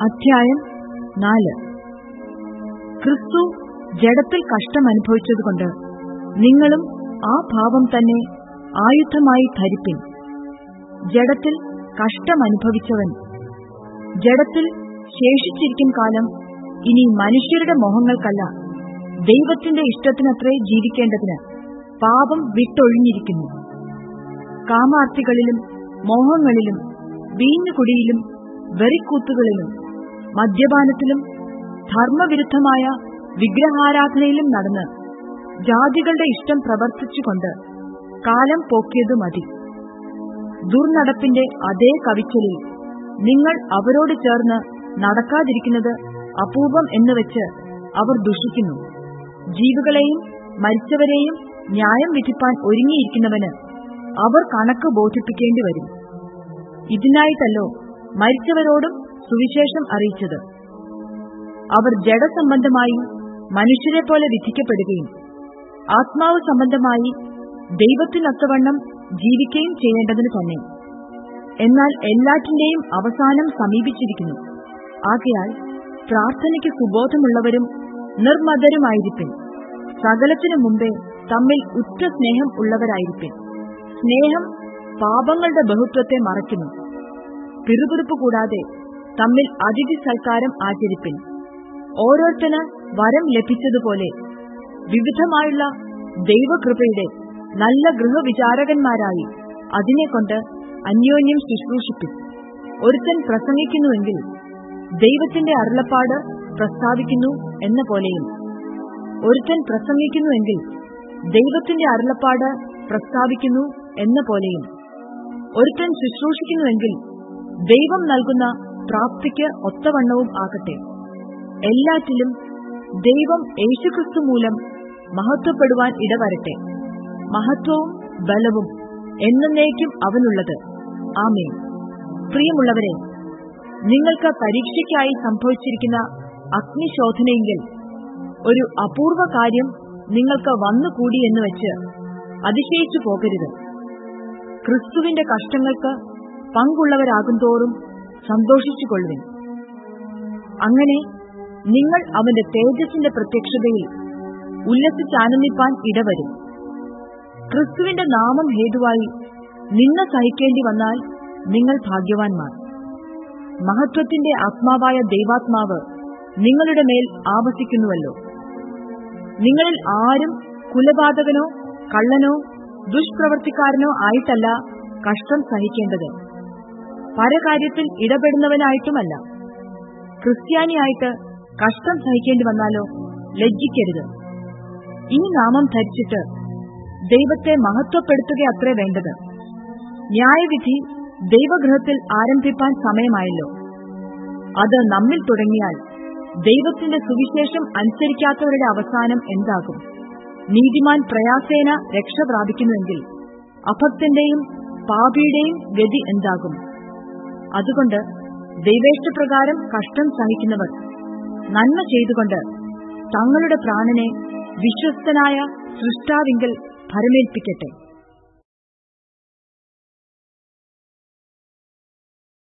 അധ്യായം നാല്. ക്രിസ്തു ജഡത്തിൽ കഷ്ടം അനുഭവിച്ചതുകൊണ്ട് നിങ്ങളും ആ ഭാവം തന്നെ ആയുധമായി ധരിപ്പിൻ. ജഡത്തിൽ കഷ്ടമനുഭവിച്ചവൻ ജഡത്തിൽ ശേഷിച്ചിരിക്കും കാലം ഇനി മനുഷ്യരുടെ മോഹങ്ങൾക്കല്ല ദൈവത്തിന്റെ ഇഷ്ടത്തിനത്രേ ജീവിക്കേണ്ടതിന് പാപം വിട്ടൊഴിഞ്ഞിരിക്കുന്നു. കാമാർത്ഥികളിലും മോഹങ്ങളിലും വീഞ്ഞുകുടിയിലും വെറിക്കൂത്തുകളിലും മദ്യപാനത്തിലും ധർമ്മവിരുദ്ധമായ വിഗ്രഹാരാധനയിലും നടന്ന് ജാതികളുടെ ഇഷ്ടം പ്രവർത്തിച്ചുകൊണ്ട് കാലം പോക്കിയതു മതി. ദുർനടപ്പിന്റെ അതേ കവിച്ചലിൽ നിങ്ങൾ അവരോട് ചേർന്ന് നടക്കാതിരിക്കുന്നത് അപൂർവം എന്ന് വെച്ച് അവർ ദുഷിക്കുന്നു. ജീവികളെയും മരിച്ചവരെയും ന്യായം വിധിപ്പാൻ ഒരുങ്ങിയിരിക്കുന്നവന് അവർ കണക്ക് ബോധിപ്പിക്കേണ്ടി വരും. ഇതിനായിട്ടല്ലോ മരിച്ചവരോടും സുവിശേഷം അറിയിച്ചത്. അവർ ജഡസംബന്ധമായി മനുഷ്യരെ പോലെ വിധിക്കപ്പെടുകയും ആത്മാവ് സംബന്ധമായി ദൈവത്തിനൊത്തവണ്ണം ജീവിക്കുകയും ചെയ്യേണ്ടതിന് തന്നെ. എന്നാൽ എല്ലാറ്റിന്റെയും അവസാനം സമീപിച്ചിരിക്കുന്നു. ആകയാൽ പ്രാർത്ഥനയ്ക്ക് സുബോധമുള്ളവരും നിർമ്മതരുമായിരിക്കും സകലത്തിനു മുമ്പേ തമ്മിൽ ഉറ്റ സ്നേഹം ഉള്ളവരായിരിക്കും സ്നേഹം പാപങ്ങളുടെ ബഹുത്വത്തെ മറയ്ക്കുന്നു. പിറുപിറുപ്പ് കൂടാതെ തമ്മിൽ അതിഥി സൽക്കാരം ആചരിപ്പിൻ. ഓരോരുത്തന് വരം ലഭിച്ചതുപോലെ വിവിധമായുള്ള ദൈവകൃപയുടെ നല്ല ഗൃഹവിചാരകന്മാരായി അതിനെക്കൊണ്ട് അന്യോന്യം ശുശ്രൂഷിപ്പിൻ. ഒരുത്തൻ പ്രസംഗിക്കുന്നുവെങ്കിൽ ദൈവത്തിന്റെ അരുളപ്പാട് പ്രസ്താവിക്കുന്നു എന്ന പോലെയും ഒരുത്തൻ പ്രസംഗിക്കുന്നുവെങ്കിൽ ദൈവത്തിന്റെ അരുളപ്പാട് പ്രസ്താവിക്കുന്നു എന്ന പോലെയും ഒരുത്തൻ ശുശ്രൂഷിക്കുന്നുവെങ്കിൽ ദൈവം നൽകുന്ന പ്രാപ്തിക്ക് ഒത്തവണ്ണവും ആകട്ടെ. എല്ലാറ്റിലും ദൈവം യേശുക്രിസ്തു മൂലം മഹത്വപ്പെടുവാൻ ഇടവരട്ടെ. മഹത്വവും ബലവും എന്നേക്കും അവനുള്ളത്. ആമേ പ്രിയമുള്ളവരെ നിങ്ങൾക്ക് പരീക്ഷയ്ക്കായി സംഭവിച്ചിരിക്കുന്ന അഗ്നിശോധനയെങ്കിൽ ഒരു അപൂർവ കാര്യം നിങ്ങൾക്ക് വന്നുകൂടിയെന്ന് വെച്ച് അതിശയിച്ചു പോകരുത്. ക്രിസ്തുവിന്റെ കഷ്ടങ്ങൾക്ക് പങ്കുള്ളവരാകുന്തോറും സന്തോഷിച്ചുകൊള്ളുവിൻ. അങ്ങനെ നിങ്ങൾ അവന്റെ തേജസ്സിന്റെ പ്രത്യക്ഷതയിൽ ഉല്ലസിച്ചാനന്ദിപ്പാൻ ഇടവരും. ക്രിസ്തുവിന്റെ നാമം ഹേതുവായി നിന്ന സഹിക്കേണ്ടി വന്നാൽ നിങ്ങൾ ഭാഗ്യവാൻമാർ മഹത്വത്തിന്റെ ആത്മാവായ ദൈവാത്മാവ് നിങ്ങളുടെ മേൽ ആവസിക്കുന്നുവല്ലോ. നിങ്ങളിൽ ആരും കുലപാതകനോ കള്ളനോ ദുഷ്പ്രവർത്തിക്കാരനോ ആയിട്ടല്ല കഷ്ടം സഹിക്കേണ്ടത്. പരകാര്യത്തിൽ ഇടപെടുന്നവനായിട്ടുമല്ല. ക്രിസ്ത്യാനിയായിട്ട് കഷ്ടം സഹിക്കേണ്ടി വന്നാലോ ലജ്ജിക്കരുത്. ഈ നാമം ധരിച്ചിട്ട് ദൈവത്തെ മഹത്വപ്പെടുത്തുകയത്രേ വേണ്ടത്. ന്യായവിധി ദൈവഗൃഹത്തിൽ ആരംഭിപ്പാൻ സമയമായല്ലോ. അത് നമ്മിൽ തുടങ്ങിയാൽ ദൈവത്തിന്റെ സുവിശേഷം അനുസരിക്കാത്തവരുടെ അവസാനം എന്താകും? നീതിമാൻ പ്രയാസേന രക്ഷ പ്രാപിക്കുന്നുവെങ്കിൽ അഭക്തന്റെയും പാപിയുടെയും ഗതി എന്താകും? അതുകൊണ്ട് ദൈവേഷ്ടപ്രകാരം കഷ്ടം സഹിക്കുന്നവർ നന്മ ചെയ്തുകൊണ്ട് തങ്ങളുടെ പ്രാണനെ വിശ്വസ്തനായ സൃഷ്ടാവിങ്കൽ ഭരമേൽപ്പിക്കട്ടെ.